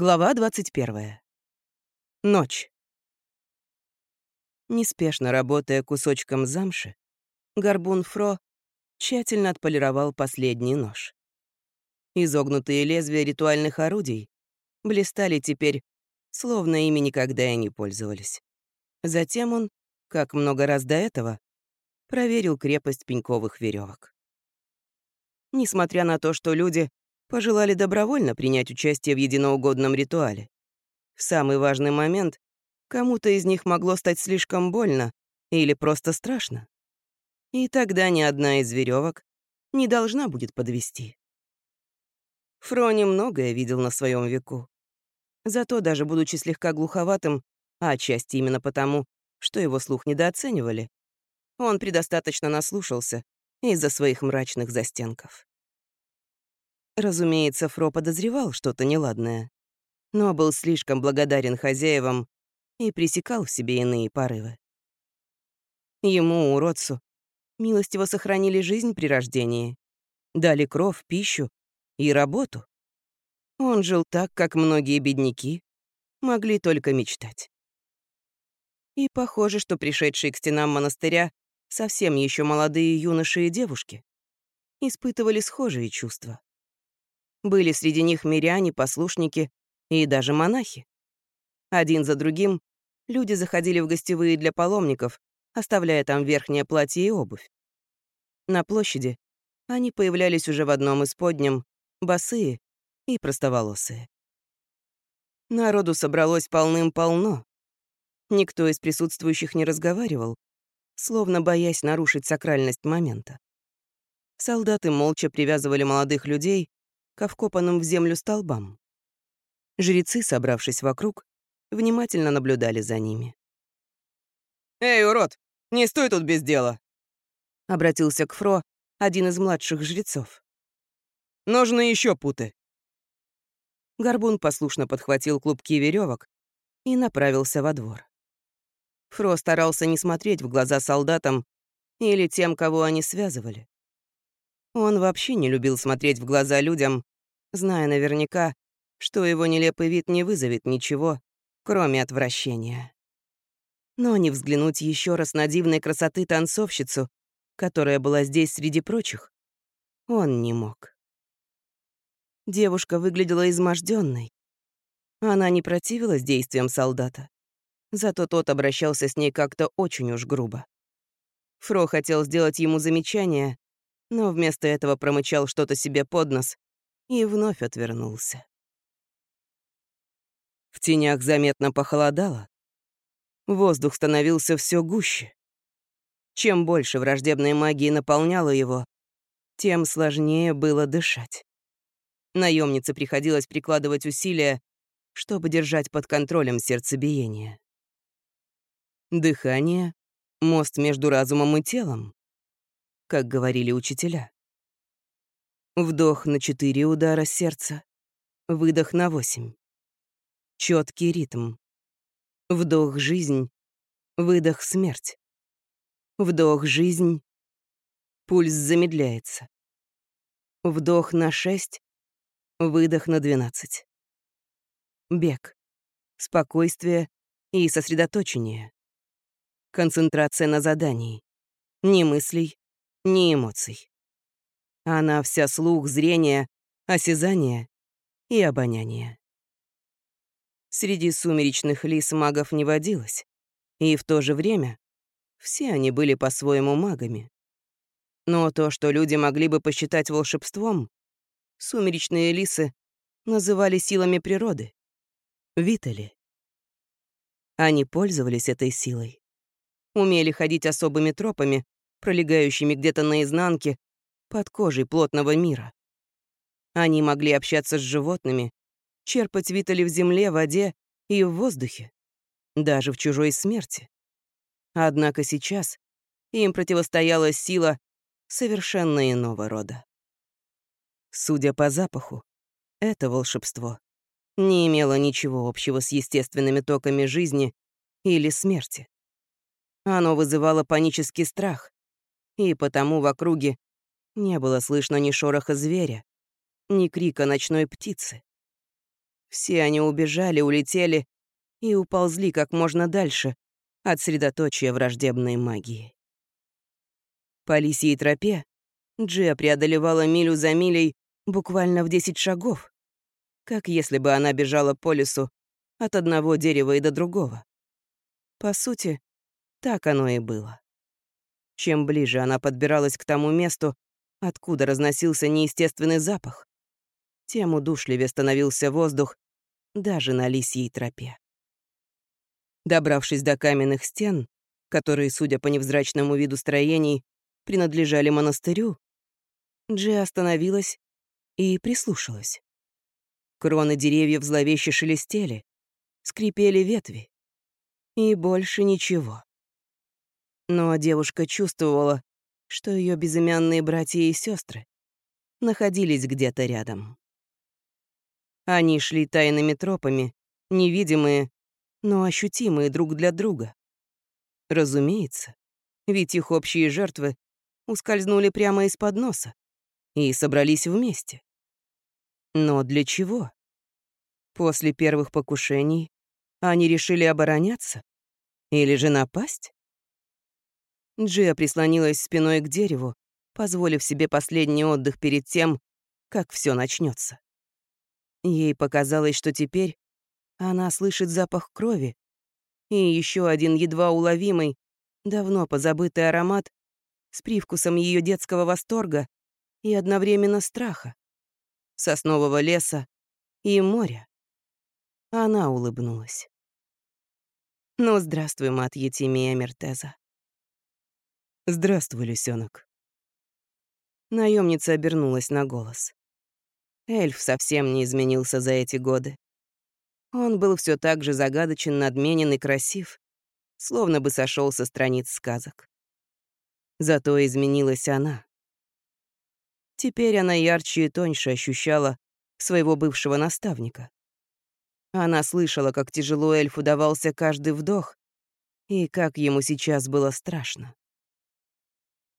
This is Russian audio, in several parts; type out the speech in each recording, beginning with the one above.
Глава 21. Ночь. Неспешно работая кусочком замши, горбун Фро тщательно отполировал последний нож. Изогнутые лезвия ритуальных орудий блистали теперь, словно ими никогда и не пользовались. Затем он, как много раз до этого, проверил крепость пеньковых веревок. Несмотря на то, что люди пожелали добровольно принять участие в единоугодном ритуале. В самый важный момент кому-то из них могло стать слишком больно или просто страшно. И тогда ни одна из веревок не должна будет подвести. Фрони многое видел на своем веку. Зато даже будучи слегка глуховатым, а отчасти именно потому, что его слух недооценивали, он предостаточно наслушался из-за своих мрачных застенков. Разумеется, Фро подозревал что-то неладное, но был слишком благодарен хозяевам и пресекал в себе иные порывы. Ему, уродцу, милостиво сохранили жизнь при рождении, дали кров, пищу и работу. Он жил так, как многие бедняки могли только мечтать. И похоже, что пришедшие к стенам монастыря совсем еще молодые юноши и девушки испытывали схожие чувства. Были среди них миряне, послушники и даже монахи. Один за другим люди заходили в гостевые для паломников, оставляя там верхнее платье и обувь. На площади они появлялись уже в одном из подням, босые и простоволосые. Народу собралось полным-полно. Никто из присутствующих не разговаривал, словно боясь нарушить сакральность момента. Солдаты молча привязывали молодых людей к вкопанным в землю столбам. Жрецы, собравшись вокруг, внимательно наблюдали за ними. «Эй, урод, не стой тут без дела!» Обратился к Фро один из младших жрецов. «Нужны еще путы!» Горбун послушно подхватил клубки веревок и направился во двор. Фро старался не смотреть в глаза солдатам или тем, кого они связывали. Он вообще не любил смотреть в глаза людям, зная наверняка, что его нелепый вид не вызовет ничего, кроме отвращения. Но не взглянуть еще раз на дивной красоты танцовщицу, которая была здесь среди прочих, он не мог. Девушка выглядела изможденной. Она не противилась действиям солдата, зато тот обращался с ней как-то очень уж грубо. Фро хотел сделать ему замечание, но вместо этого промычал что-то себе под нос и вновь отвернулся. В тенях заметно похолодало. Воздух становился все гуще. Чем больше враждебной магии наполняло его, тем сложнее было дышать. Наемнице приходилось прикладывать усилия, чтобы держать под контролем сердцебиение. Дыхание — мост между разумом и телом, как говорили учителя. Вдох на четыре удара сердца, выдох на восемь. Четкий ритм. Вдох — жизнь, выдох — смерть. Вдох — жизнь, пульс замедляется. Вдох на шесть, выдох на двенадцать. Бег, спокойствие и сосредоточение. Концентрация на задании. Ни мыслей, ни эмоций. Она вся слух, зрение, осязание и обоняние. Среди сумеречных лис магов не водилось, и в то же время все они были по-своему магами. Но то, что люди могли бы посчитать волшебством, сумеречные лисы называли силами природы — Витали. Они пользовались этой силой, умели ходить особыми тропами, пролегающими где-то наизнанке под кожей плотного мира. Они могли общаться с животными, черпать витали в земле, воде и в воздухе, даже в чужой смерти. Однако сейчас им противостояла сила совершенно иного рода. Судя по запаху, это волшебство не имело ничего общего с естественными токами жизни или смерти. Оно вызывало панический страх, и потому в округе не было слышно ни шороха зверя, ни крика ночной птицы. Все они убежали, улетели и уползли как можно дальше от средоточия враждебной магии. По лисьей тропе Джия преодолевала милю за милей буквально в 10 шагов, как если бы она бежала по лесу от одного дерева и до другого. По сути, так оно и было. Чем ближе она подбиралась к тому месту, откуда разносился неестественный запах, тем удушливее становился воздух даже на лисьей тропе. Добравшись до каменных стен, которые, судя по невзрачному виду строений, принадлежали монастырю, Джи остановилась и прислушалась. Кроны деревьев зловеще шелестели, скрипели ветви. И больше ничего. Но девушка чувствовала, что ее безымянные братья и сестры находились где-то рядом. Они шли тайными тропами, невидимые, но ощутимые друг для друга. Разумеется, ведь их общие жертвы ускользнули прямо из-под носа и собрались вместе. Но для чего? После первых покушений они решили обороняться? Или же напасть? Джия прислонилась спиной к дереву, позволив себе последний отдых перед тем, как все начнется. Ей показалось, что теперь она слышит запах крови и еще один едва уловимый, давно позабытый аромат с привкусом ее детского восторга и одновременно страха, соснового леса и моря. Она улыбнулась. «Ну, здравствуй, мат Етимия Мертеза». «Здравствуй, лисенок». Наемница обернулась на голос. Эльф совсем не изменился за эти годы. Он был все так же загадочен, надменен и красив, словно бы сошел со страниц сказок. Зато изменилась она. Теперь она ярче и тоньше ощущала своего бывшего наставника. Она слышала, как тяжело эльфу давался каждый вдох, и как ему сейчас было страшно.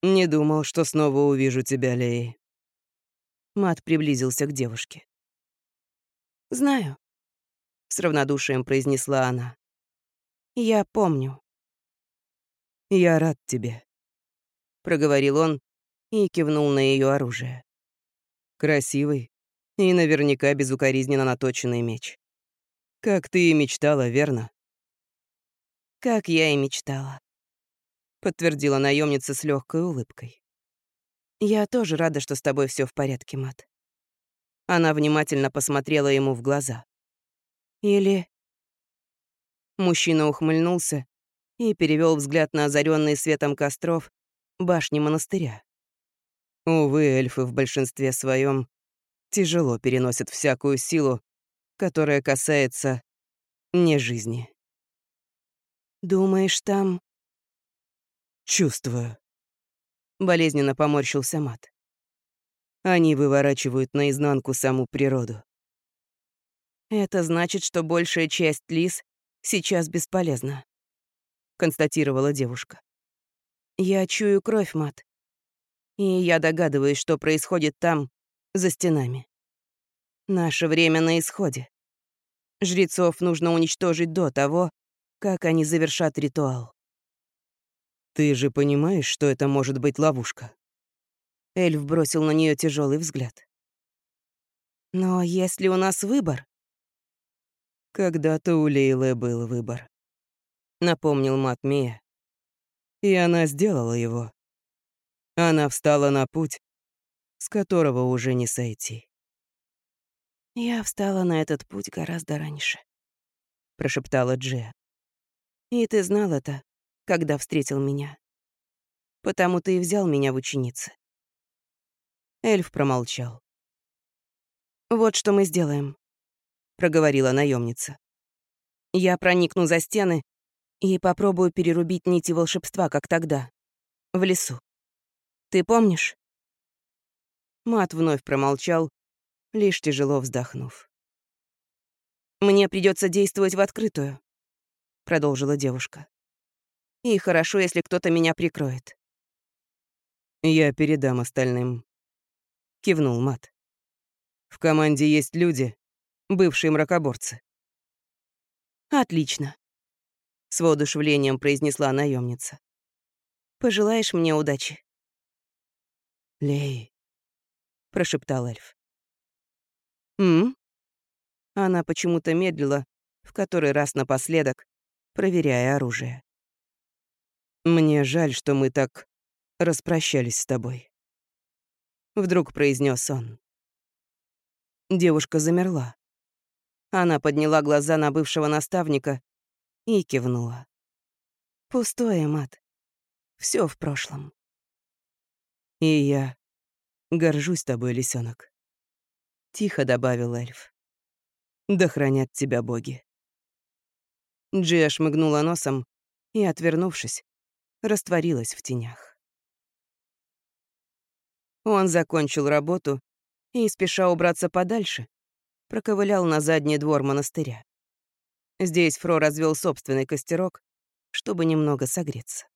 «Не думал, что снова увижу тебя, Лей». Мат приблизился к девушке. «Знаю», — с равнодушием произнесла она. «Я помню». «Я рад тебе», — проговорил он и кивнул на ее оружие. Красивый и наверняка безукоризненно наточенный меч. Как ты и мечтала, верно? Как я и мечтала, подтвердила наемница с легкой улыбкой. Я тоже рада, что с тобой все в порядке, Мат. Она внимательно посмотрела ему в глаза. Или... Мужчина ухмыльнулся и перевел взгляд на озаренные светом костров башни монастыря. Увы, эльфы в большинстве своем тяжело переносят всякую силу, которая касается не жизни. «Думаешь, там...» «Чувствую». Болезненно поморщился Мат. Они выворачивают наизнанку саму природу. «Это значит, что большая часть лис сейчас бесполезна», — констатировала девушка. «Я чую кровь, Мат. И я догадываюсь, что происходит там, за стенами. Наше время на исходе. Жрецов нужно уничтожить до того, как они завершат ритуал. «Ты же понимаешь, что это может быть ловушка?» Эльф бросил на нее тяжелый взгляд. «Но если у нас выбор...» «Когда-то у Лейлы был выбор», — напомнил Матмия. И она сделала его. Она встала на путь, с которого уже не сойти. «Я встала на этот путь гораздо раньше», — прошептала Джия. «И ты знал это, когда встретил меня. Потому ты и взял меня в ученицы». Эльф промолчал. «Вот что мы сделаем», — проговорила наемница. «Я проникну за стены и попробую перерубить нити волшебства, как тогда, в лесу. Ты помнишь?» Мат вновь промолчал, лишь тяжело вздохнув. «Мне придется действовать в открытую», — продолжила девушка. «И хорошо, если кто-то меня прикроет». «Я передам остальным», — кивнул Мат. «В команде есть люди, бывшие мракоборцы. «Отлично», — с воодушевлением произнесла наемница. «Пожелаешь мне удачи?» «Лей», — прошептал эльф. «М?», Она почему-то медлила, в который раз напоследок, проверяя оружие. «Мне жаль, что мы так распрощались с тобой», — вдруг произнес он. Девушка замерла. Она подняла глаза на бывшего наставника и кивнула. Пустое, мат. Все в прошлом. И я горжусь тобой, лисенок. Тихо добавил эльф. Да хранят тебя боги. Джия шмыгнула носом и, отвернувшись, растворилась в тенях. Он закончил работу и, спеша убраться подальше, проковылял на задний двор монастыря. Здесь Фро развел собственный костерок, чтобы немного согреться.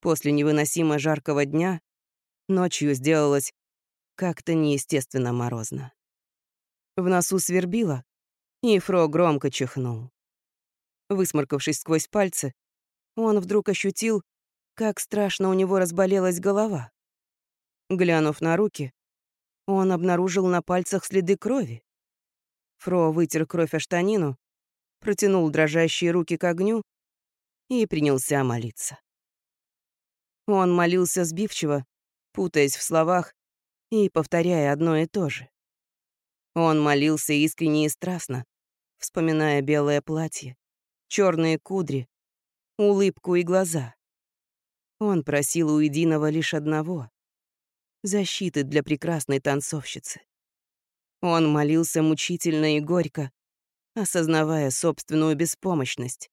После невыносимо жаркого дня ночью сделалось как-то неестественно морозно. В носу свербило, и Фро громко чихнул. Высморкавшись сквозь пальцы, он вдруг ощутил, как страшно у него разболелась голова. Глянув на руки, он обнаружил на пальцах следы крови. Фро вытер кровь о штанину, протянул дрожащие руки к огню и принялся молиться. Он молился сбивчиво, путаясь в словах и повторяя одно и то же. Он молился искренне и страстно, вспоминая белое платье, черные кудри, улыбку и глаза. Он просил у единого лишь одного — защиты для прекрасной танцовщицы. Он молился мучительно и горько, осознавая собственную беспомощность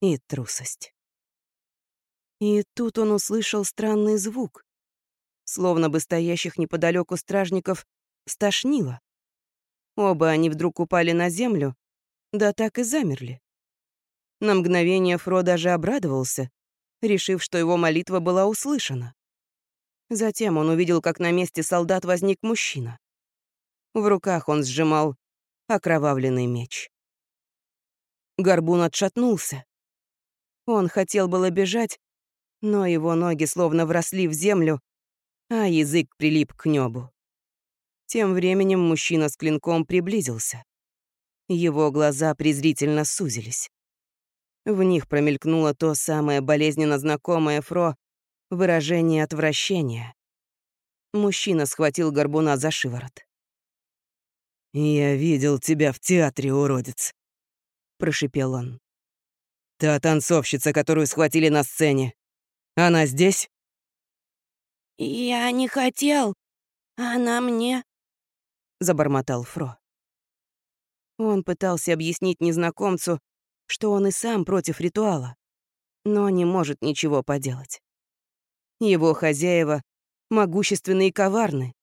и трусость. И тут он услышал странный звук, словно бы стоящих неподалеку стражников стошнило. Оба они вдруг упали на землю, да так и замерли. На мгновение Фро даже обрадовался, решив, что его молитва была услышана. Затем он увидел, как на месте солдат возник мужчина. В руках он сжимал окровавленный меч. Горбун отшатнулся. Он хотел было бежать, но его ноги словно вросли в землю, а язык прилип к небу. Тем временем мужчина с клинком приблизился. Его глаза презрительно сузились. В них промелькнуло то самое болезненно знакомое Фро выражение отвращения. Мужчина схватил горбуна за шиворот. «Я видел тебя в театре, уродец», — прошипел он. «Та танцовщица, которую схватили на сцене, она здесь?» «Я не хотел. Она мне...» — забормотал Фро. Он пытался объяснить незнакомцу, что он и сам против ритуала, но не может ничего поделать. Его хозяева могущественны и коварны,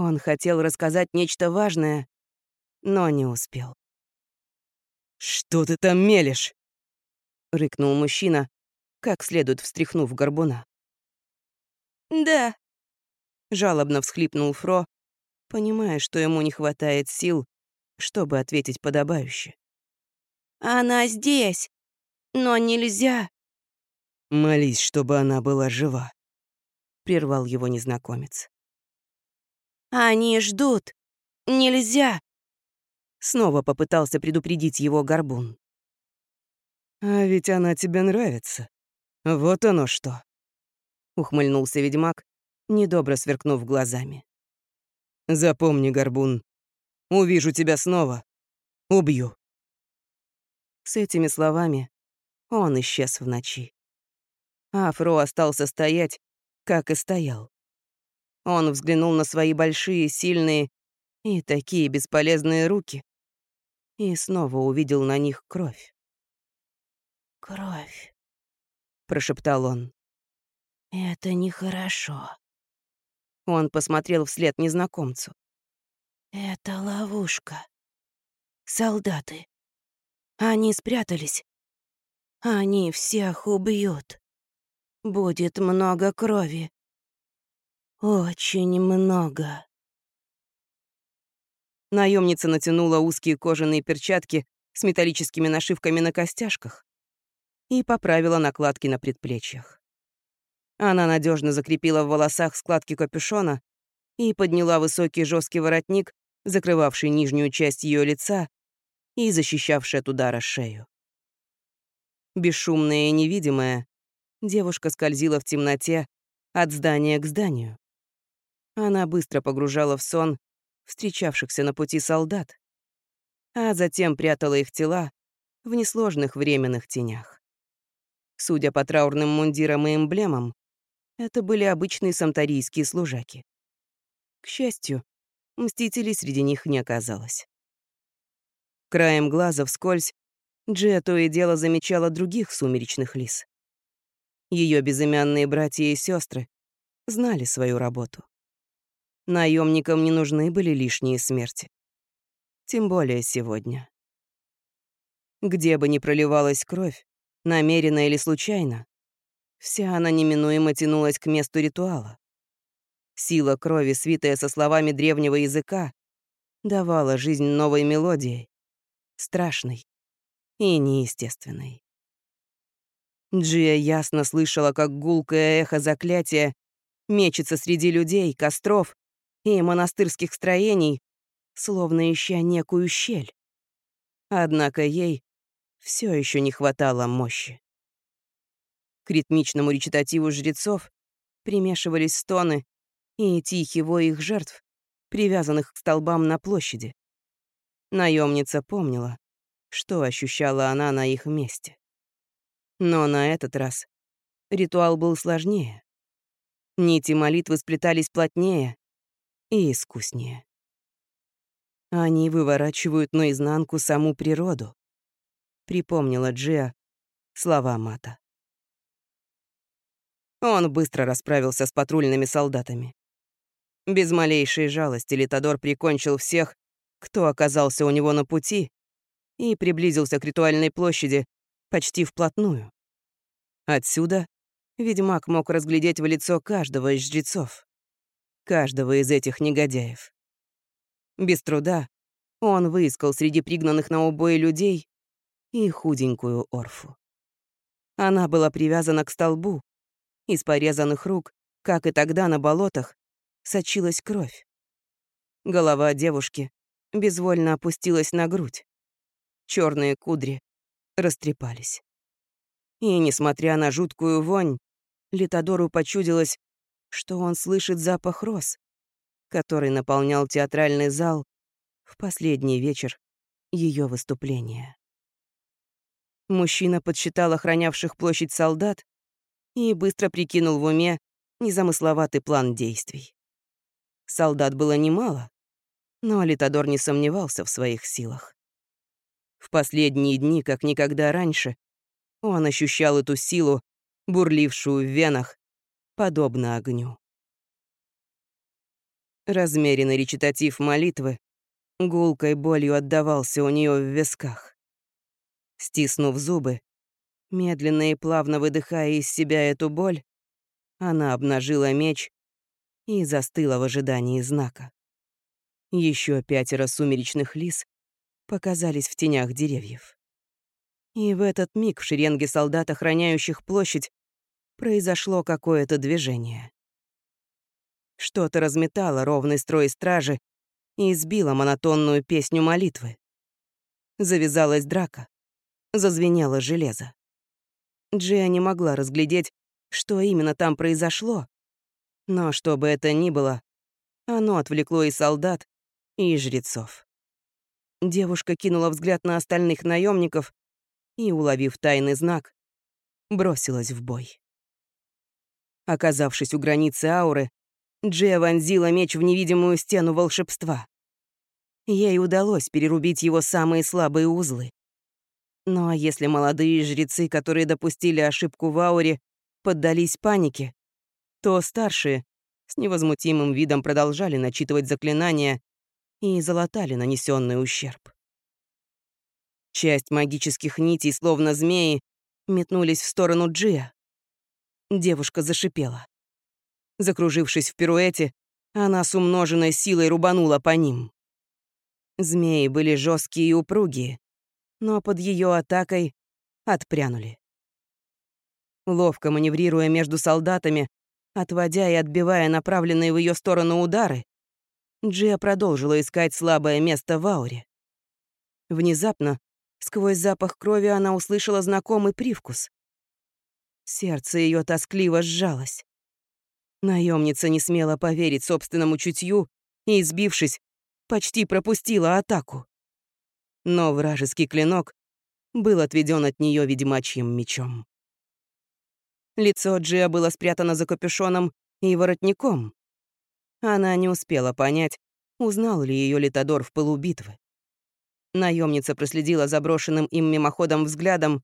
он хотел рассказать нечто важное, но не успел. «Что ты там мелешь?» — рыкнул мужчина, как следует встряхнув горбуна. «Да», — жалобно всхлипнул Фро, понимая, что ему не хватает сил, чтобы ответить подобающе. «Она здесь, но нельзя». «Молись, чтобы она была жива», — прервал его незнакомец. Они ждут. Нельзя. Снова попытался предупредить его горбун. «А ведь она тебе нравится. Вот оно что!» Ухмыльнулся ведьмак, недобро сверкнув глазами. «Запомни, горбун, увижу тебя снова. Убью». С этими словами он исчез в ночи. Афро остался стоять, как и стоял. Он взглянул на свои большие, сильные и такие бесполезные руки и снова увидел на них кровь. «Кровь», — прошептал он. «Это нехорошо». Он посмотрел вслед незнакомцу. «Это ловушка. Солдаты. Они спрятались. Они всех убьют. Будет много крови. Очень много. Наемница натянула узкие кожаные перчатки с металлическими нашивками на костяшках и поправила накладки на предплечьях. Она надежно закрепила в волосах складки капюшона и подняла высокий жесткий воротник, закрывавший нижнюю часть ее лица и защищавший от удара шею. Бесшумная и невидимая, девушка скользила в темноте от здания к зданию. Она быстро погружала в сон встречавшихся на пути солдат, а затем прятала их тела в несложных временных тенях. Судя по траурным мундирам и эмблемам, это были обычные самтарийские служаки. К счастью, мстителей среди них не оказалось. Краем глаза вскользь Джия то и дело замечала других сумеречных лис. Ее безымянные братья и сестры знали свою работу. Наемникам не нужны были лишние смерти. Тем более сегодня. Где бы ни проливалась кровь, намеренно или случайно, вся она неминуемо тянулась к месту ритуала. Сила крови, свитая со словами древнего языка, давала жизнь новой мелодией, страшной и неестественной. Джия ясно слышала, как гулкое эхо заклятия мечется среди людей, костров и монастырских строений, словно ища некую щель. Однако ей все еще не хватало мощи. К ритмичному речитативу жрецов примешивались стоны и тихий вой их жертв, привязанных к столбам на площади. Наемница помнила, что ощущала она на их месте. Но на этот раз ритуал был сложнее. Нити молитвы сплетались плотнее и искуснее. Они выворачивают наизнанку саму природу, припомнила Джиа слова Мата. Он быстро расправился с патрульными солдатами. Без малейшей жалости Литодор прикончил всех, кто оказался у него на пути, и приблизился к ритуальной площади почти вплотную. Отсюда ведьмак мог разглядеть в лицо каждого из жрецов, каждого из этих негодяев. Без труда он выискал среди пригнанных на убой людей и худенькую Орфу. Она была привязана к столбу, из порезанных рук, как и тогда на болотах, сочилась кровь. Голова девушки безвольно опустилась на грудь. Черные кудри растрепались. И, несмотря на жуткую вонь, Литодору почудилось, что он слышит запах роз, который наполнял театральный зал в последний вечер ее выступления. Мужчина подсчитал охранявших площадь солдат и быстро прикинул в уме незамысловатый план действий. Солдат было немало, но Алитадор не сомневался в своих силах. В последние дни, как никогда раньше, он ощущал эту силу, бурлившую в венах, подобно огню. Размеренный речитатив молитвы гулкой болью отдавался у нее в висках. Стиснув зубы, медленно и плавно выдыхая из себя эту боль, она обнажила меч и застыла в ожидании знака. Еще пятеро сумеречных лис показались в тенях деревьев. И в этот миг в шеренге солдат, охраняющих площадь, произошло какое-то движение. Что-то разметало ровный строй стражи и сбило монотонную песню молитвы. Завязалась драка. Зазвенело железо. Джия не могла разглядеть, что именно там произошло, но что бы это ни было, оно отвлекло и солдат, и жрецов. Девушка кинула взгляд на остальных наемников и, уловив тайный знак, бросилась в бой. Оказавшись у границы ауры, Джия вонзила меч в невидимую стену волшебства. Ей удалось перерубить его самые слабые узлы. Но если молодые жрецы, которые допустили ошибку в ауре, поддались панике, то старшие с невозмутимым видом продолжали начитывать заклинания и залатали нанесенный ущерб. Часть магических нитей, словно змеи, метнулись в сторону Джия. Девушка зашипела. Закружившись в пируэте, она с умноженной силой рубанула по ним. Змеи были жесткие и упругие, но под ее атакой отпрянули. Ловко маневрируя между солдатами, отводя и отбивая направленные в ее сторону удары, Джия продолжила искать слабое место в ауре. Внезапно, сквозь запах крови, она услышала знакомый привкус. Сердце ее тоскливо сжалось. Наемница не смела поверить собственному чутью и, избившись, почти пропустила атаку. Но вражеский клинок был отведен от нее ведьмачьим мечом. Лицо Джиа было спрятано за капюшоном и воротником. Она не успела понять, узнал ли ее Литодор в пылу битвы. Наемница проследила заброшенным им мимоходом взглядом,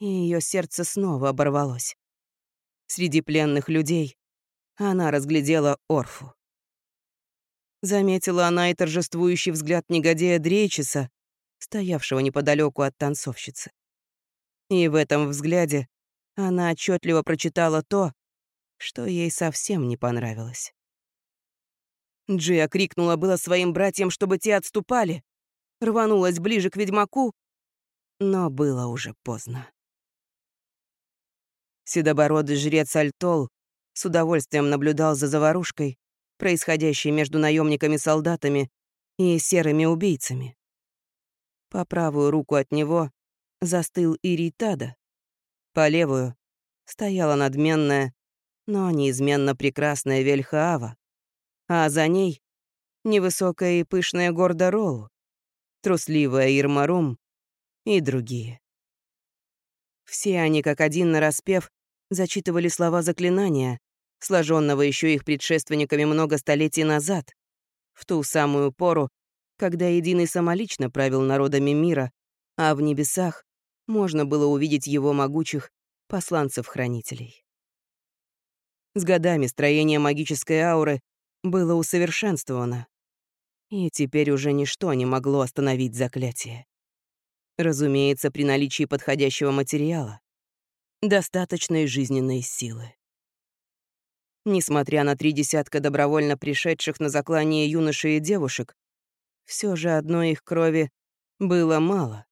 и ее сердце снова оборвалось. Среди пленных людей она разглядела Орфу. Заметила она и торжествующий взгляд негодяя Дрейчиса, стоявшего неподалеку от танцовщицы. И в этом взгляде она отчетливо прочитала то, что ей совсем не понравилось. Джия крикнула было своим братьям, чтобы те отступали, рванулась ближе к ведьмаку, но было уже поздно. Седобородый жрец Альтол с удовольствием наблюдал за заварушкой, происходящей между наемниками-солдатами и серыми убийцами. По правую руку от него застыл Иритада, по левую стояла надменная, но неизменно прекрасная Вельхаава, а за ней невысокая и пышная Горда Ролл, трусливая Ирмарум и другие. Все они, как один нараспев, зачитывали слова заклинания, сложенного еще их предшественниками много столетий назад, в ту самую пору, когда Единый самолично правил народами мира, а в небесах можно было увидеть его могучих посланцев-хранителей. С годами строение магической ауры было усовершенствовано, и теперь уже ничто не могло остановить заклятие. Разумеется, при наличии подходящего материала, достаточной жизненной силы. Несмотря на три десятка добровольно пришедших на заклание юношей и девушек, все же одной их крови было мало.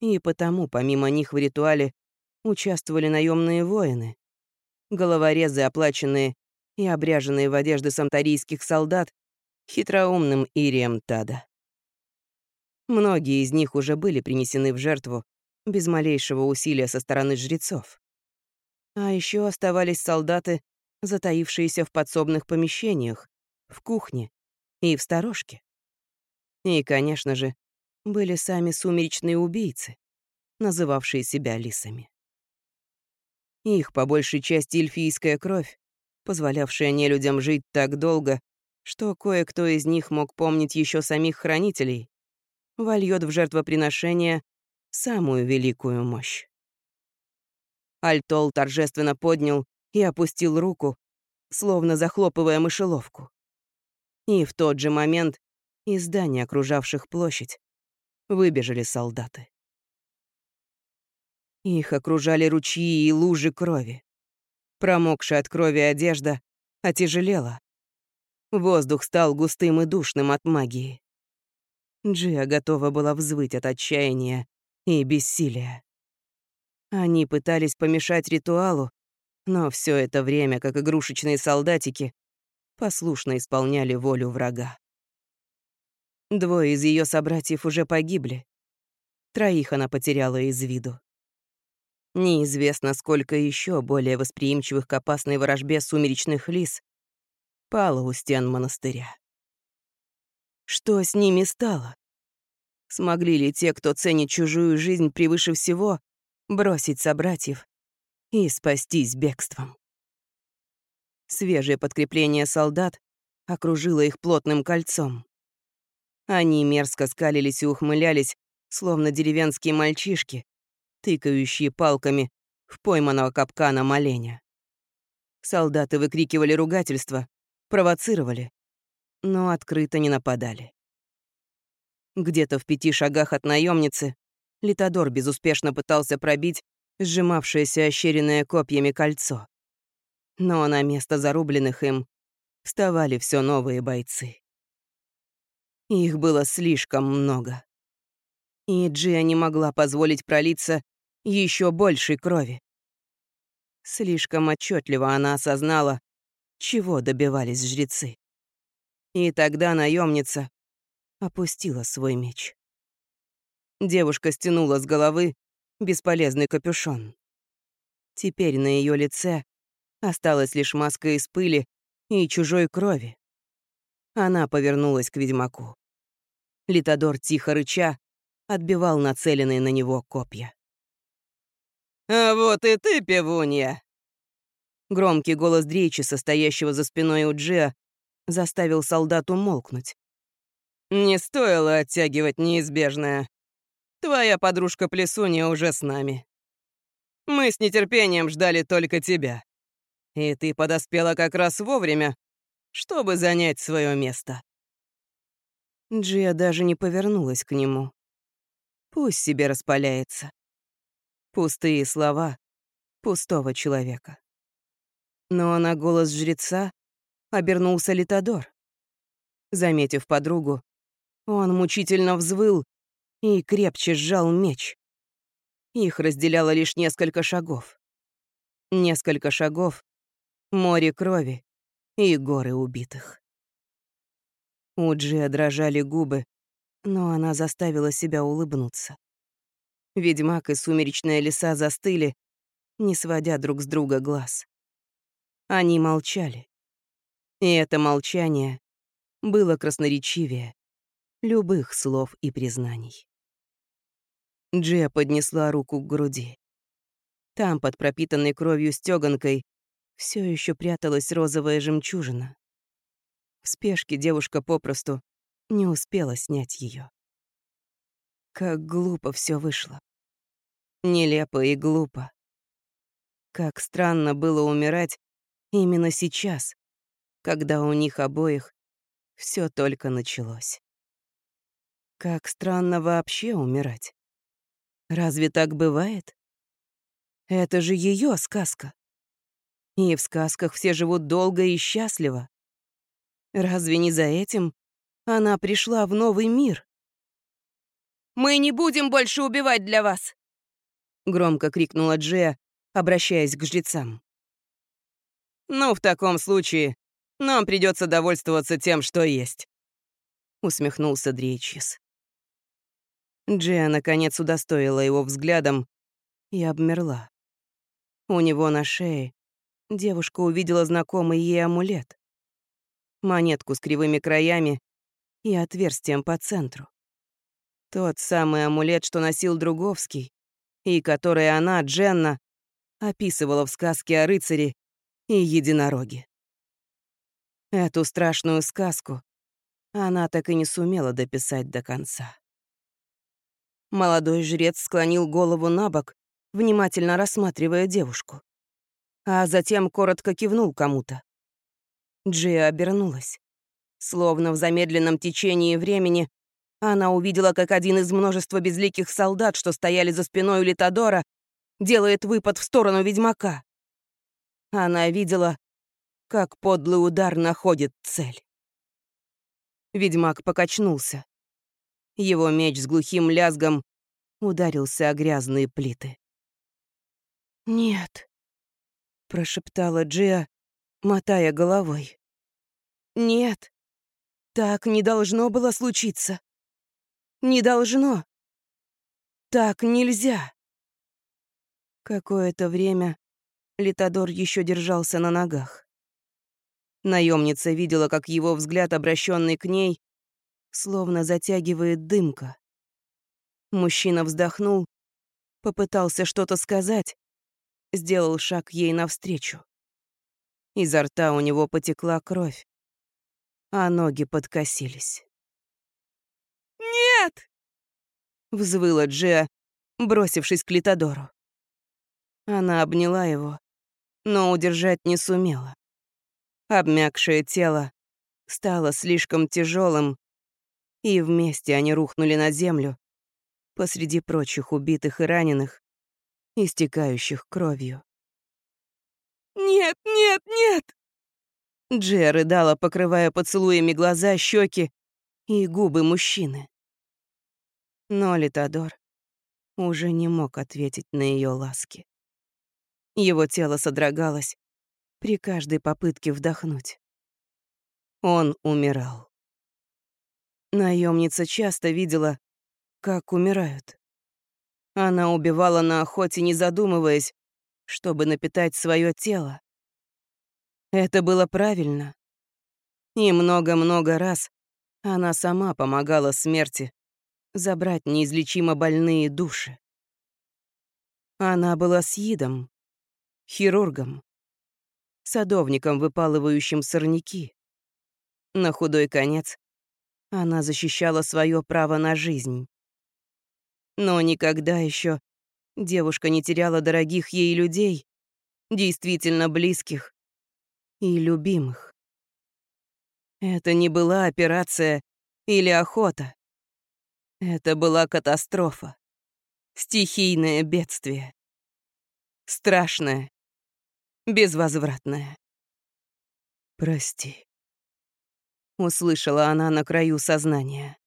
И потому, помимо них в ритуале, участвовали наемные воины, головорезы, оплаченные и обряженные в одежды самтарийских солдат хитроумным Ирием Тада. Многие из них уже были принесены в жертву без малейшего усилия со стороны жрецов. А еще оставались солдаты, затаившиеся в подсобных помещениях, в кухне и в сторожке. И, конечно же, были сами сумеречные убийцы, называвшие себя лисами. Их, по большей части, эльфийская кровь, позволявшая нелюдям жить так долго, что кое-кто из них мог помнить еще самих хранителей, вольет в жертвоприношение самую великую мощь. Альтол торжественно поднял и опустил руку, словно захлопывая мышеловку. И в тот же момент из зданий, окружавших площадь, выбежали солдаты. Их окружали ручьи и лужи крови. Промокшая от крови одежда отяжелела. Воздух стал густым и душным от магии. Джия готова была взвыть от отчаяния и бессилия. Они пытались помешать ритуалу, но все это время, как игрушечные солдатики, послушно исполняли волю врага. Двое из ее собратьев уже погибли. Троих она потеряла из виду. Неизвестно, сколько еще более восприимчивых к опасной ворожбе сумеречных лис пало у стен монастыря. Что с ними стало? Смогли ли те, кто ценит чужую жизнь превыше всего, бросить собратьев и спастись бегством? Свежее подкрепление солдат окружило их плотным кольцом. Они мерзко скалились и ухмылялись, словно деревенские мальчишки, тыкающие палками в пойманного капкана моленя. Солдаты выкрикивали ругательства, провоцировали, но открыто не нападали. Где-то в пяти шагах от наемницы Литодор безуспешно пытался пробить сжимавшееся ощеренное копьями кольцо. Но на место зарубленных им вставали все новые бойцы. Их было слишком много. И Джия не могла позволить пролиться еще большей крови. Слишком отчетливо она осознала, чего добивались жрецы. И тогда наемница опустила свой меч. Девушка стянула с головы бесполезный капюшон. Теперь на ее лице осталась лишь маска из пыли и чужой крови. Она повернулась к ведьмаку. Литодор, тихо рыча, отбивал нацеленные на него копья. «А вот и ты, певунья!» Громкий голос Дрейчи, состоящего за спиной у Джиа, заставил солдат умолкнуть. «Не стоило оттягивать неизбежное. Твоя подружка Плесунья уже с нами. Мы с нетерпением ждали только тебя. И ты подоспела как раз вовремя, чтобы занять свое место». Джия даже не повернулась к нему. Пусть себе распаляется. Пустые слова пустого человека. Но на голос жреца обернулся Литодор. Заметив подругу, он мучительно взвыл и крепче сжал меч. Их разделяло лишь несколько шагов. Несколько шагов, море крови и горы убитых. У Джия дрожали губы, но она заставила себя улыбнуться. Ведьмак и сумеречная лиса застыли, не сводя друг с друга глаз. Они молчали. И это молчание было красноречивее любых слов и признаний. Джия поднесла руку к груди. Там, под пропитанной кровью стёганкой, все еще пряталась розовая жемчужина. В спешке девушка попросту не успела снять ее. Как глупо все вышло. Нелепо и глупо. Как странно было умирать именно сейчас, когда у них обоих все только началось. Как странно вообще умирать. Разве так бывает? Это же ее сказка. И в сказках все живут долго и счастливо. Разве не за этим она пришла в новый мир? «Мы не будем больше убивать для вас!» Громко крикнула Джея, обращаясь к жрецам. «Ну, в таком случае нам придется довольствоваться тем, что есть», усмехнулся Дрейчис. Джия, наконец, удостоила его взглядом и обмерла. У него на шее девушка увидела знакомый ей амулет. Монетку с кривыми краями и отверстием по центру. Тот самый амулет, что носил Друговский, и который она, Дженна, описывала в сказке о рыцаре и единороге. Эту страшную сказку она так и не сумела дописать до конца. Молодой жрец склонил голову на бок, внимательно рассматривая девушку. А затем коротко кивнул кому-то. Джия обернулась. Словно в замедленном течении времени она увидела, как один из множества безликих солдат, что стояли за спиной у Литодора, делает выпад в сторону ведьмака. Она видела, как подлый удар находит цель. Ведьмак покачнулся. Его меч с глухим лязгом ударился о грязные плиты. «Нет», — прошептала Джиа, мотая головой. «Нет, так не должно было случиться. Не должно. Так нельзя». Какое-то время Литодор еще держался на ногах. Наемница видела, как его взгляд, обращенный к ней, словно затягивает дымка. Мужчина вздохнул, попытался что-то сказать, сделал шаг ей навстречу. Изо рта у него потекла кровь, а ноги подкосились. «Нет!» — взвыла Джиа, бросившись к Литодору. Она обняла его, но удержать не сумела. Обмякшее тело стало слишком тяжелым, и вместе они рухнули на землю посреди прочих убитых и раненых, истекающих кровью. «Нет, нет, нет!» Джия рыдала, покрывая поцелуями глаза, щеки и губы мужчины. Но Литодор уже не мог ответить на ее ласки. Его тело содрогалось при каждой попытке вдохнуть. Он умирал. Наемница часто видела, как умирают. Она убивала на охоте, не задумываясь, чтобы напитать свое тело. Это было правильно. И много-много раз она сама помогала смерти забрать неизлечимо больные души. Она была съидом, хирургом, садовником, выпалывающим сорняки. На худой конец она защищала свое право на жизнь. Но никогда еще девушка не теряла дорогих ей людей, действительно близких и любимых. Это не была операция или охота. Это была катастрофа. Стихийное бедствие. Страшное. Безвозвратное. «Прости», — услышала она на краю сознания.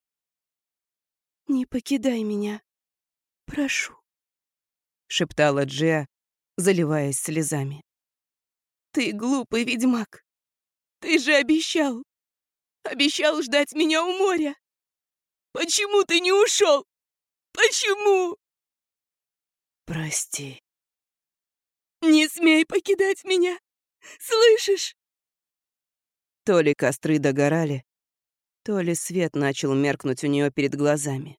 «Не покидай меня, прошу», — шептала Джиа, заливаясь слезами. «Ты глупый ведьмак. Ты же обещал. Обещал ждать меня у моря. Почему ты не ушел? Почему? Прости. Не смей покидать меня. Слышишь? То ли костры догорали, то ли свет начал меркнуть у нее перед глазами.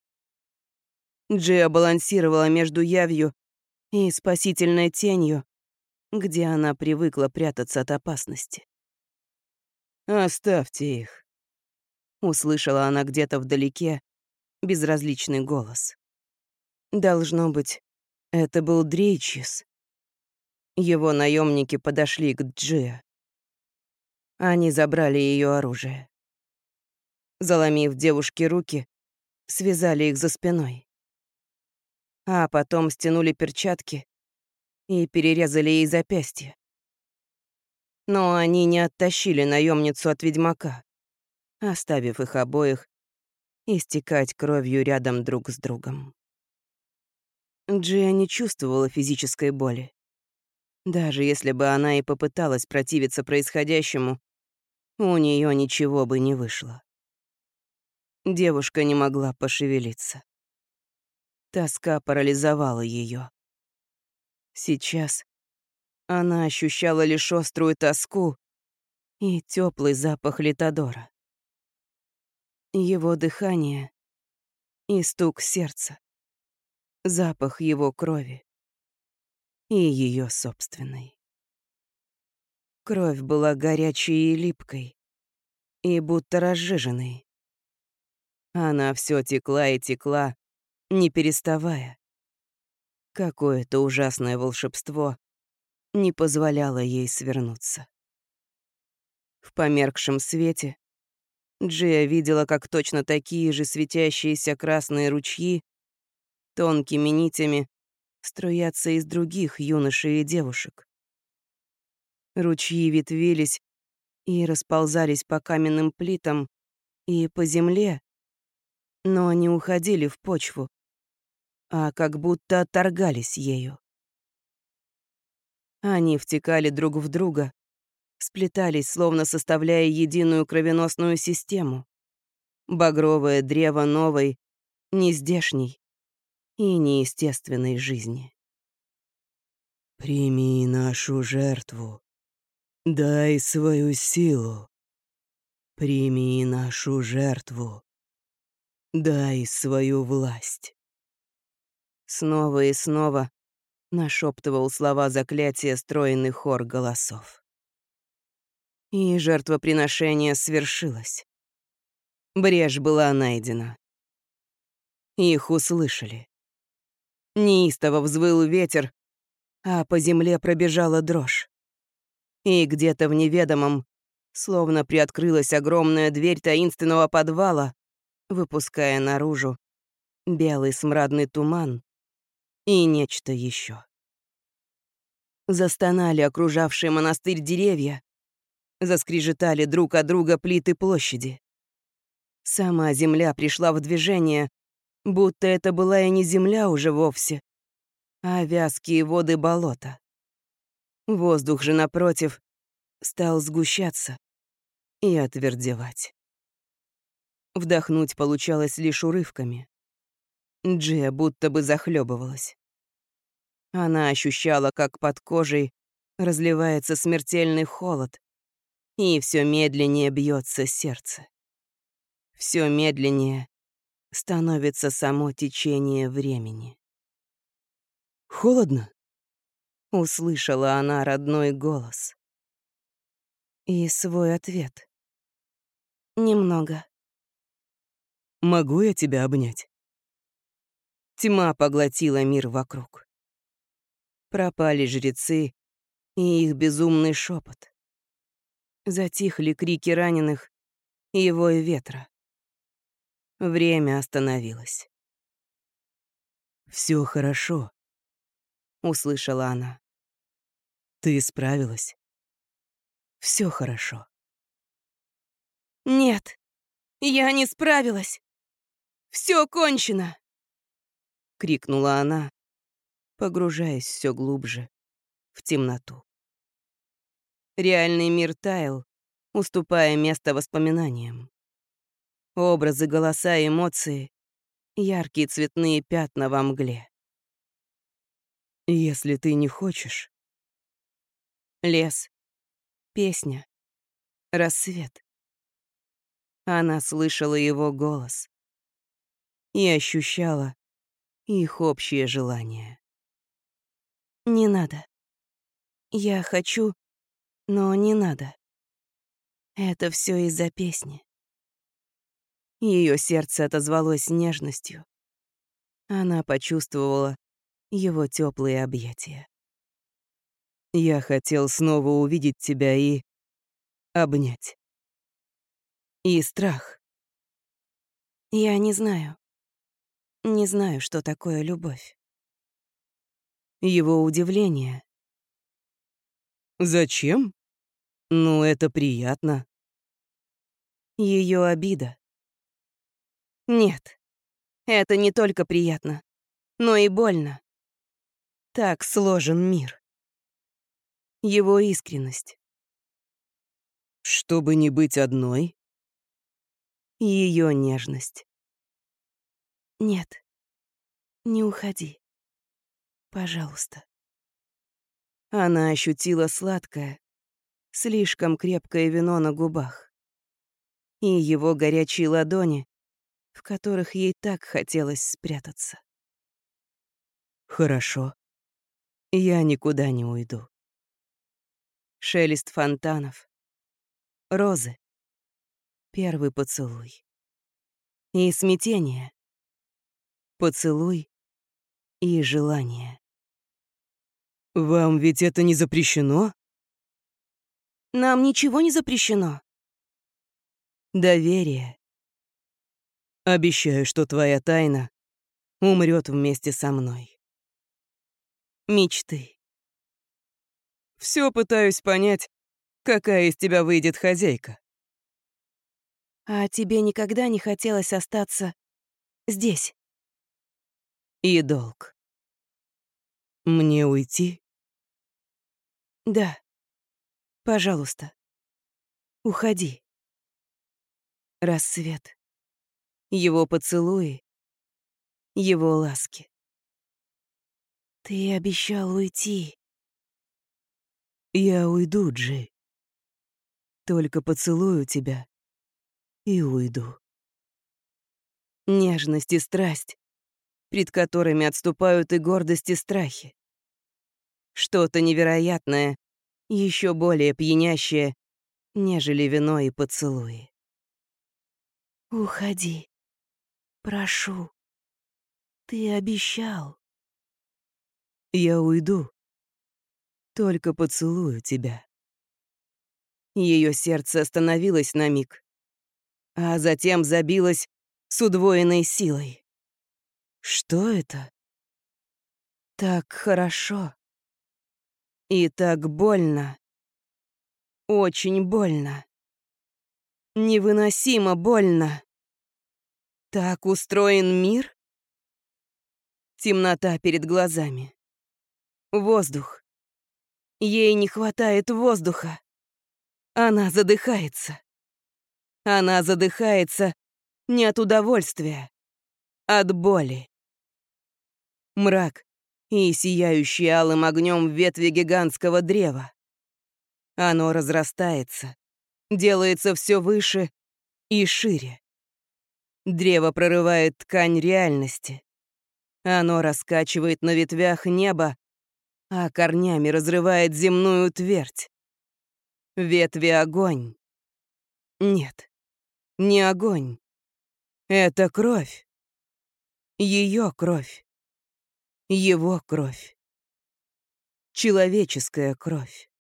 Джиа балансировала между явью и спасительной тенью, где она привыкла прятаться от опасности. «Оставьте их», Услышала она где-то вдалеке безразличный голос. Должно быть, это был Дрейчис. Его наемники подошли к Джиа. Они забрали ее оружие. Заломив девушке руки, связали их за спиной. А потом стянули перчатки и перерезали ей запястье. Но они не оттащили наемницу от ведьмака оставив их обоих истекать кровью рядом друг с другом. Джия не чувствовала физической боли. Даже если бы она и попыталась противиться происходящему, у нее ничего бы не вышло. Девушка не могла пошевелиться. Тоска парализовала ее. Сейчас она ощущала лишь острую тоску и теплый запах литодора его дыхание и стук сердца, запах его крови и ее собственной. Кровь была горячей и липкой, и будто разжиженной. Она все текла и текла, не переставая. Какое-то ужасное волшебство не позволяло ей свернуться. В померкшем свете Джия видела, как точно такие же светящиеся красные ручьи тонкими нитями струятся из других юношей и девушек. Ручьи ветвились и расползались по каменным плитам и по земле, но не уходили в почву, а как будто отторгались ею. Они втекали друг в друга, сплетались, словно составляя единую кровеносную систему. Багровое древо новой, нездешней и неестественной жизни. «Прими нашу жертву, дай свою силу. Прими нашу жертву, дай свою власть». Снова и снова нашептывал слова заклятия стройный хор голосов. И жертвоприношение свершилось. Брешь была найдена. Их услышали. Неистово взвыл ветер, а по земле пробежала дрожь. И где-то в неведомом, словно приоткрылась огромная дверь таинственного подвала, выпуская наружу белый смрадный туман и нечто еще. Застонали окружавшие монастырь деревья, Заскрежетали друг от друга плиты площади. Сама земля пришла в движение, будто это была и не земля уже вовсе, а вязкие воды болота. Воздух же, напротив, стал сгущаться и отвердевать. Вдохнуть получалось лишь урывками. Джия будто бы захлебывалась. Она ощущала, как под кожей разливается смертельный холод, и все медленнее бьется сердце. Все медленнее становится само течение времени. «Холодно?» — услышала она родной голос. И свой ответ. «Немного». «Могу я тебя обнять?» Тьма поглотила мир вокруг. Пропали жрецы и их безумный шепот. Затихли крики раненых и вой ветра. Время остановилось. Все хорошо», — услышала она. «Ты справилась. Все хорошо». «Нет, я не справилась. Все кончено!» — крикнула она, погружаясь все глубже в темноту. Реальный мир таял, уступая место воспоминаниям. Образы, голоса, эмоции — яркие цветные пятна во мгле. Если ты не хочешь... Лес, песня, рассвет. Она слышала его голос и ощущала их общее желание. «Не надо. Я хочу, но не надо. Это все из-за песни». Ее сердце отозвалось нежностью. Она почувствовала его теплые объятия. Я хотел снова увидеть тебя и обнять. И страх. Я не знаю. Не знаю, что такое любовь. Его удивление. Зачем? Ну, это приятно. Ее обида. Нет, это не только приятно, но и больно. Так сложен мир. Его искренность. Чтобы не быть одной? Ее нежность. Нет, не уходи. Пожалуйста. Она ощутила сладкое, слишком крепкое вино на губах. И его горячие ладони в которых ей так хотелось спрятаться. Хорошо. Я никуда не уйду. Шелест фонтанов. Розы. Первый поцелуй. И смятение. Поцелуй и желание. «Вам ведь это не запрещено?» «Нам ничего не запрещено». Доверие Обещаю, что твоя тайна умрет вместе со мной. Мечты. Все пытаюсь понять, какая из тебя выйдет хозяйка. А тебе никогда не хотелось остаться здесь? И долг. Мне уйти? Да. Пожалуйста. Уходи. Рассвет его поцелуи, его ласки. «Ты обещал уйти». «Я уйду, Джи. Только поцелую тебя и уйду». Нежность и страсть, пред которыми отступают и гордость и страхи. Что-то невероятное, еще более пьянящее, нежели вино и поцелуи. «Уходи», Прошу. Ты обещал. Я уйду. Только поцелую тебя. Ее сердце остановилось на миг, а затем забилось с удвоенной силой. Что это? Так хорошо. И так больно. Очень больно. Невыносимо больно. Так устроен мир? Темнота перед глазами. Воздух. Ей не хватает воздуха. Она задыхается. Она задыхается не от удовольствия, а от боли. Мрак и сияющие алым огнем ветви гигантского древа. Оно разрастается, делается все выше и шире. Древо прорывает ткань реальности. Оно раскачивает на ветвях небо, а корнями разрывает земную твердь. Ветви огонь. Нет, не огонь. Это кровь. Ее кровь. Его кровь. Человеческая кровь.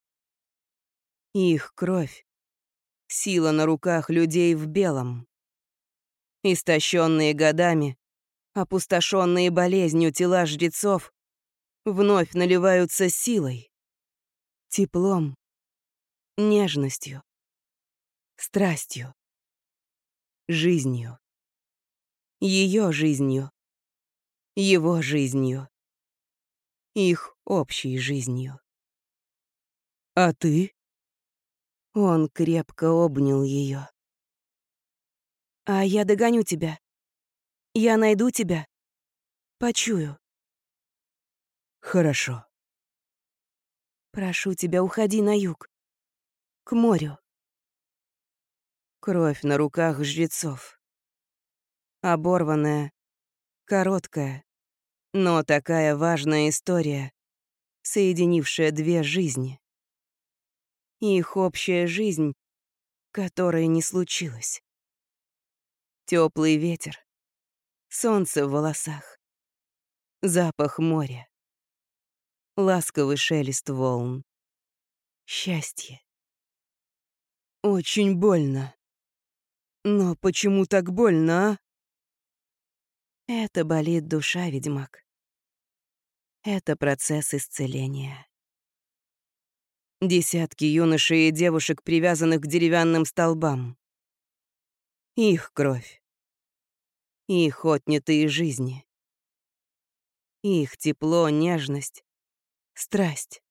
Их кровь. Сила на руках людей в белом. Истощенные годами, опустошенные болезнью тела жрецов вновь наливаются силой, теплом, нежностью, страстью, жизнью. Ее жизнью, его жизнью, их общей жизнью. «А ты?» Он крепко обнял ее. «А я догоню тебя. Я найду тебя. Почую». «Хорошо». «Прошу тебя, уходи на юг. К морю». Кровь на руках жрецов. Оборванная, короткая, но такая важная история, соединившая две жизни. Их общая жизнь, которая не случилась. Теплый ветер, солнце в волосах, запах моря, ласковый шелест волн, счастье. Очень больно. Но почему так больно, а? Это болит душа, ведьмак. Это процесс исцеления. Десятки юношей и девушек, привязанных к деревянным столбам. Их кровь. Их отнятые жизни. Их тепло, нежность, страсть.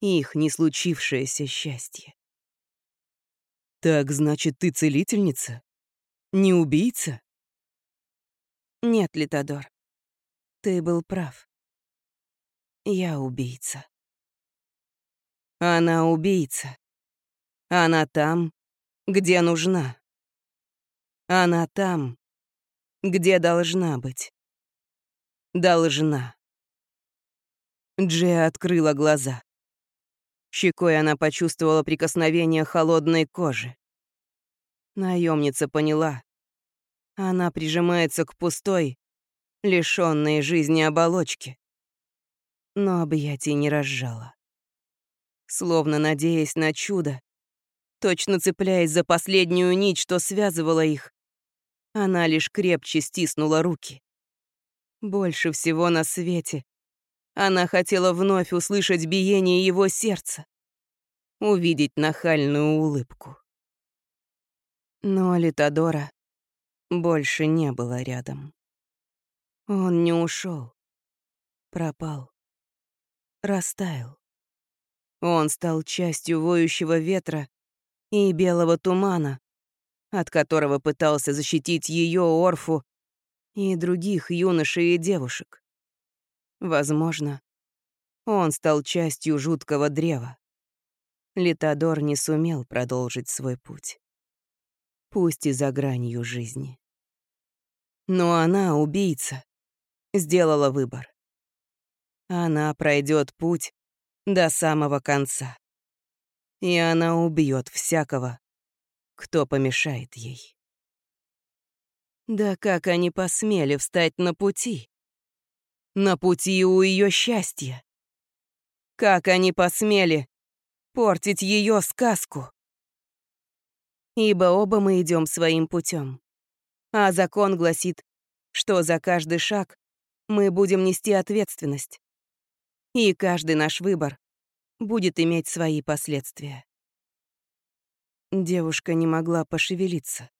Их не случившееся счастье. Так значит, ты целительница? Не убийца? Нет, Литодор, ты был прав. Я убийца. Она убийца. Она там, где нужна. Она там, где должна быть. Должна. Джия открыла глаза. Щекой она почувствовала прикосновение холодной кожи. Наемница поняла. Она прижимается к пустой, лишённой жизни оболочке. Но объятий не разжала. Словно надеясь на чудо, точно цепляясь за последнюю нить, что связывала их, она лишь крепче стиснула руки. Больше всего на свете она хотела вновь услышать биение его сердца, увидеть нахальную улыбку. Но Литодора больше не было рядом. Он не ушел, пропал, растаял. Он стал частью воющего ветра и белого тумана, от которого пытался защитить ее Орфу и других юношей и девушек. Возможно, он стал частью жуткого древа. Литодор не сумел продолжить свой путь пусть и за гранью жизни. Но она, убийца, сделала выбор. Она пройдет путь до самого конца. И она убьет всякого, кто помешает ей. Да как они посмели встать на пути? На пути у ее счастья. Как они посмели портить ее сказку? Ибо оба мы идем своим путем. А закон гласит, что за каждый шаг мы будем нести ответственность. И каждый наш выбор будет иметь свои последствия. Девушка не могла пошевелиться.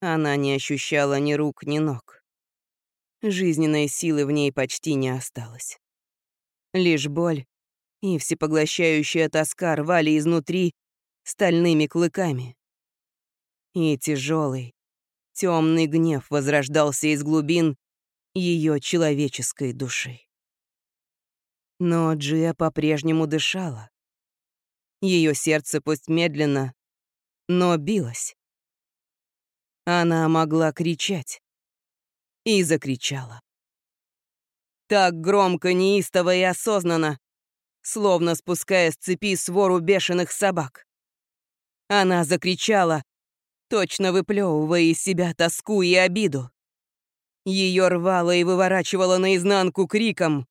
Она не ощущала ни рук, ни ног. Жизненной силы в ней почти не осталось. Лишь боль и всепоглощающая тоска рвали изнутри стальными клыками. И тяжелый, темный гнев возрождался из глубин ее человеческой души. Но Джия по-прежнему дышала. Ее сердце пусть медленно, но билось. Она могла кричать. И закричала. Так громко, неистово и осознанно, словно спуская с цепи свору бешеных собак. Она закричала, точно выплевывая из себя тоску и обиду. Ее рвало и выворачивало наизнанку криком,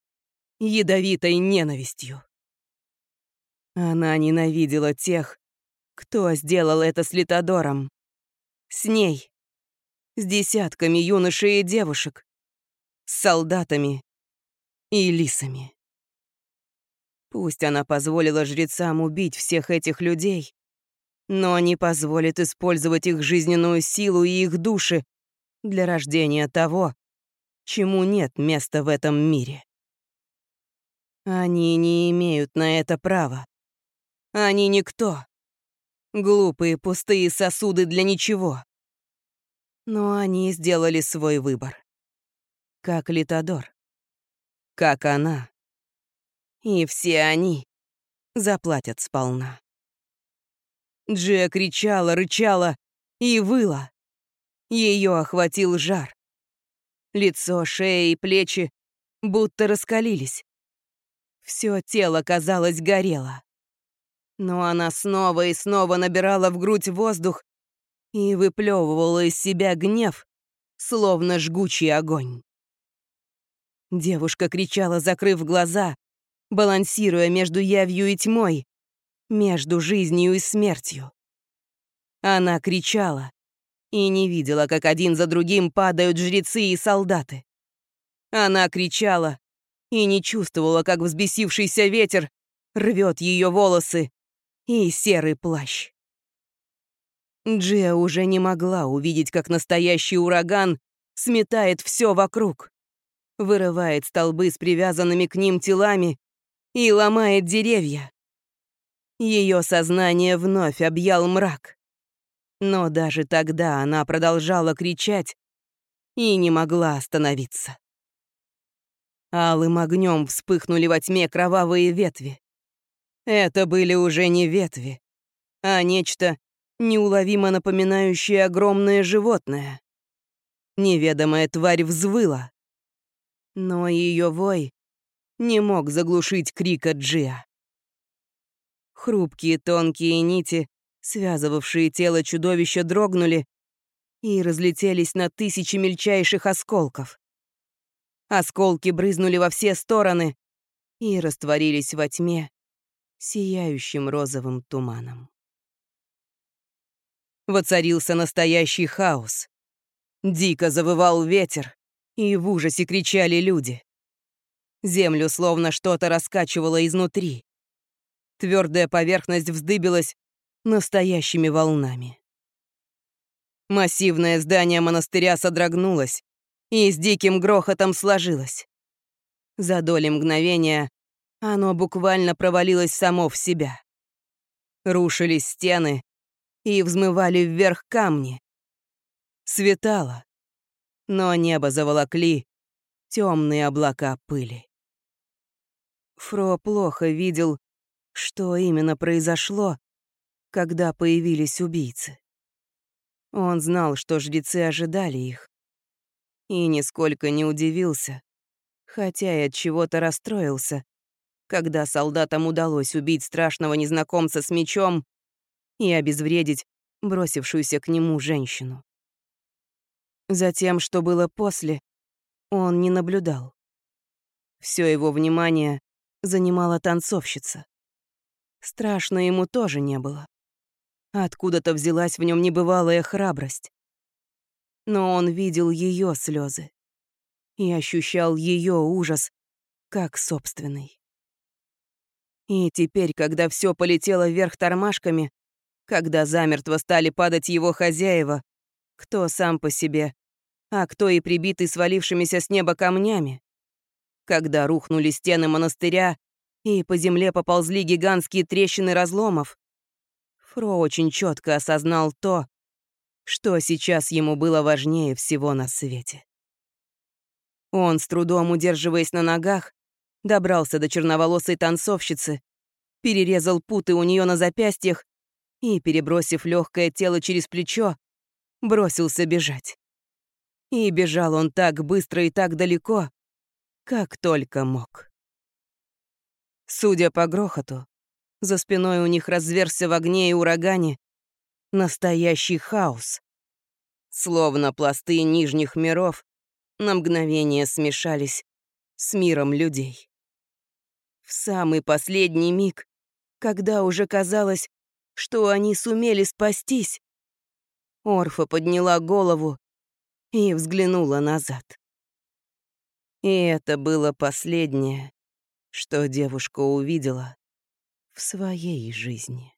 ядовитой ненавистью. Она ненавидела тех, кто сделал это с Литодором. С ней. С десятками юношей и девушек. С солдатами и лисами. Пусть она позволила жрецам убить всех этих людей, но не позволит использовать их жизненную силу и их души для рождения того, чему нет места в этом мире. Они не имеют на это права. Они никто. Глупые пустые сосуды для ничего. Но они сделали свой выбор. Как Литодор. Как она. И все они заплатят сполна. Джия кричала, рычала и выла. Ее охватил жар. Лицо, шея и плечи будто раскалились. Все тело, казалось, горело. Но она снова и снова набирала в грудь воздух и выплевывала из себя гнев, словно жгучий огонь. Девушка кричала, закрыв глаза, балансируя между явью и тьмой, между жизнью и смертью. Она кричала и не видела, как один за другим падают жрецы и солдаты. Она кричала и не чувствовала, как взбесившийся ветер рвет ее волосы и серый плащ. Джия уже не могла увидеть, как настоящий ураган сметает все вокруг, вырывает столбы с привязанными к ним телами и ломает деревья. Ее сознание вновь объял мрак. Но даже тогда она продолжала кричать и не могла остановиться. Алым огнем вспыхнули во тьме кровавые ветви. Это были уже не ветви, а нечто неуловимо напоминающее огромное животное. Неведомая тварь взвыла. Но ее вой не мог заглушить крика Джиа. Хрупкие тонкие нити, связывавшие тело чудовища, дрогнули и разлетелись на тысячи мельчайших осколков. Осколки брызнули во все стороны и растворились во тьме, сияющим розовым туманом. Воцарился настоящий хаос. Дико завывал ветер, и в ужасе кричали люди. Землю словно что-то раскачивало изнутри. Твердая поверхность вздыбилась настоящими волнами. Массивное здание монастыря содрогнулось и с диким грохотом сложилось. За доли мгновения оно буквально провалилось само в себя. Рушились стены и взмывали вверх камни. Светало, но небо заволокли темные облака пыли. Фро плохо видел что именно произошло, когда появились убийцы. Он знал, что жрецы ожидали их. И нисколько не удивился, хотя и от чего-то расстроился, когда солдатам удалось убить страшного незнакомца с мечом и обезвредить бросившуюся к нему женщину. Затем, что было после, он не наблюдал. Все его внимание занимала танцовщица. Страшно ему тоже не было. Откуда-то взялась в нем небывалая храбрость. Но он видел ее слезы и ощущал ее ужас как собственный. И теперь, когда все полетело вверх тормашками, когда замертво стали падать его хозяева, Кто сам по себе, а кто и прибитый свалившимися с неба камнями. Когда рухнули стены монастыря, и по земле поползли гигантские трещины разломов, Фро очень четко осознал то, что сейчас ему было важнее всего на свете. Он, с трудом удерживаясь на ногах, добрался до черноволосой танцовщицы, перерезал путы у нее на запястьях и, перебросив легкое тело через плечо, бросился бежать. И бежал он так быстро и так далеко, как только мог. Судя по грохоту, за спиной у них разверся в огне и урагане настоящий хаос. Словно пласты нижних миров на мгновение смешались с миром людей. В самый последний миг, когда уже казалось, что они сумели спастись, Орфа подняла голову и взглянула назад. И это было последнее, что девушка увидела в своей жизни.